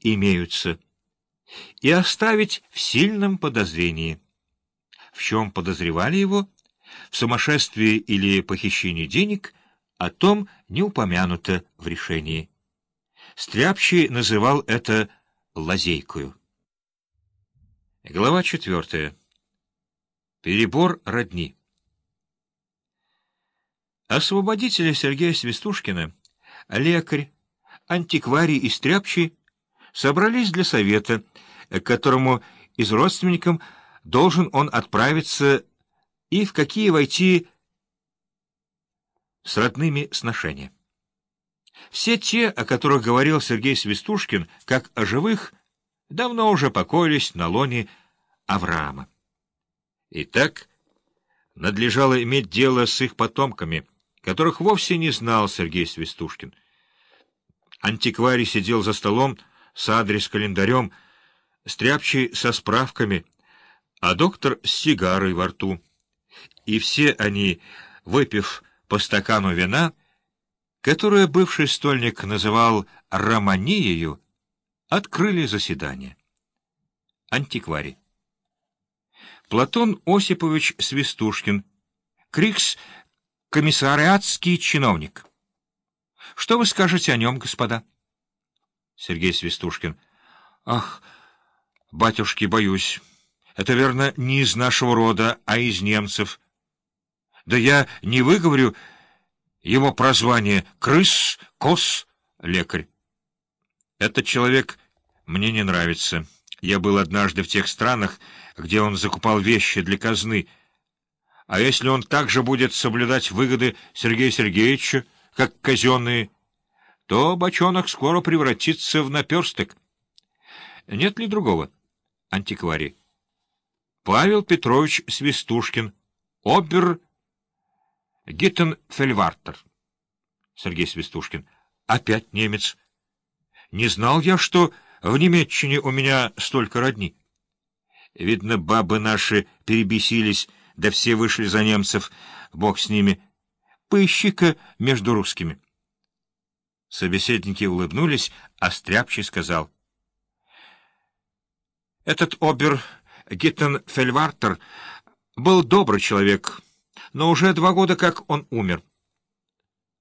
имеются, и оставить в сильном подозрении. В чем подозревали его? В сумасшествии или похищении денег? О том не упомянуто в решении. Стряпчий называл это лазейкою. Глава четвертая. Перебор родни. Освободители Сергея Свистушкина, лекарь, антикварий и стряпчий собрались для совета, к которому из родственникам должен он отправиться и в какие войти с родными сношения. Все те, о которых говорил Сергей Свистушкин, как о живых, давно уже покоились на лоне Авраама. Итак, надлежало иметь дело с их потомками, которых вовсе не знал Сергей Свистушкин. Антикварий сидел за столом с адрес-календарем, стряпчий со справками, а доктор с сигарой во рту. И все они, выпив по стакану вина, которое бывший стольник называл «романиею», открыли заседание. Антикварий. Платон Осипович Свистушкин, Крикс, комиссариатский чиновник. Что вы скажете о нем, господа? Сергей Свистушкин. Ах, батюшки, боюсь. Это, верно, не из нашего рода, а из немцев. Да я не выговорю его прозвание «крыс», «кос», лекарь. Этот человек мне не нравится. Я был однажды в тех странах, где он закупал вещи для казны. А если он также будет соблюдать выгоды Сергея Сергеевича, как казенные, то бочонок скоро превратится в наперсток. Нет ли другого? Антикварий. Павел Петрович Свистушкин, обер Гиттенфельвартер. Сергей Свистушкин. Опять немец. Не знал я, что в Немеччине у меня столько родни. Видно, бабы наши перебесились, да все вышли за немцев, бог с ними. Поищи-ка между русскими. Собеседники улыбнулись, а Стряпчий сказал. Этот обер Гиттенфельвартер был добрый человек, но уже два года как он умер.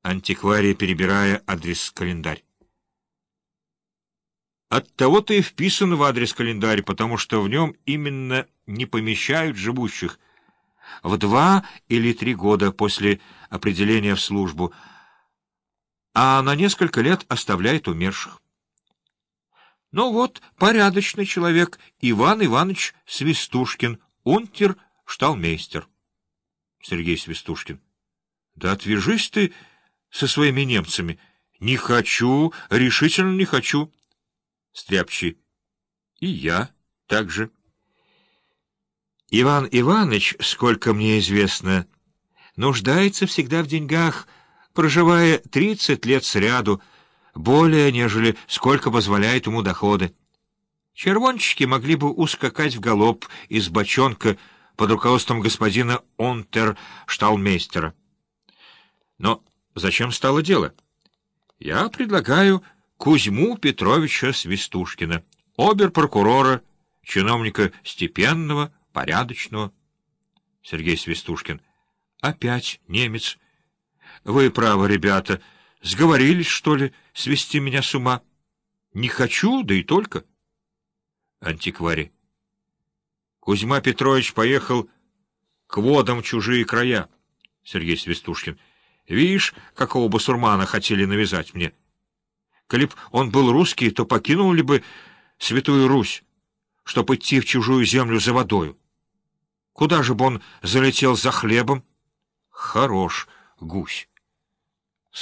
Антикварий, перебирая адрес-календарь. Оттого-то и вписан в адрес-календарь, потому что в нем именно не помещают живущих в два или три года после определения в службу, а на несколько лет оставляет умерших. Ну вот, порядочный человек Иван Иванович Свистушкин, унтер-шталмейстер. Сергей Свистушкин. Да отвяжись ты со своими немцами. Не хочу, решительно не хочу. Стряпчий. И я также. Иван Иванович, сколько мне известно, нуждается всегда в деньгах, проживая тридцать лет сряду, более, нежели сколько позволяет ему доходы. Червончики могли бы ускакать в галоп из бочонка под руководством господина Онтершталмейстера. Но зачем стало дело? Я предлагаю Кузьму Петровича Свистушкина, обер-прокурора, чиновника степенного, порядочного. Сергей Свистушкин. Опять немец. Вы правы, ребята. Сговорились, что ли, свести меня с ума? Не хочу, да и только. Антикварий. Кузьма Петрович поехал к водам чужие края. Сергей Свистушкин. Видишь, какого басурмана хотели навязать мне? Коли б он был русский, то покинул ли бы Святую Русь, чтоб идти в чужую землю за водою? Куда же бы он залетел за хлебом? Хорош гусь.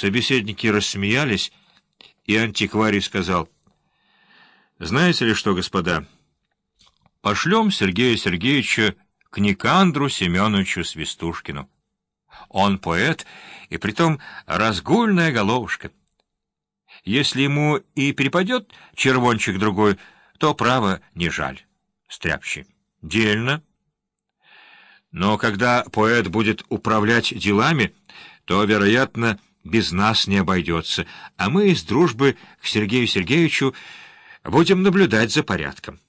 Собеседники рассмеялись, и антикварий сказал, «Знаете ли что, господа, пошлем Сергея Сергеевича к Никандру Семеновичу Свистушкину. Он поэт, и притом разгульная головушка. Если ему и перепадет червончик другой, то, право, не жаль. Стряпщи. Дельно. Но когда поэт будет управлять делами, то, вероятно, без нас не обойдется, а мы из дружбы к Сергею Сергеевичу Будем наблюдать за порядком.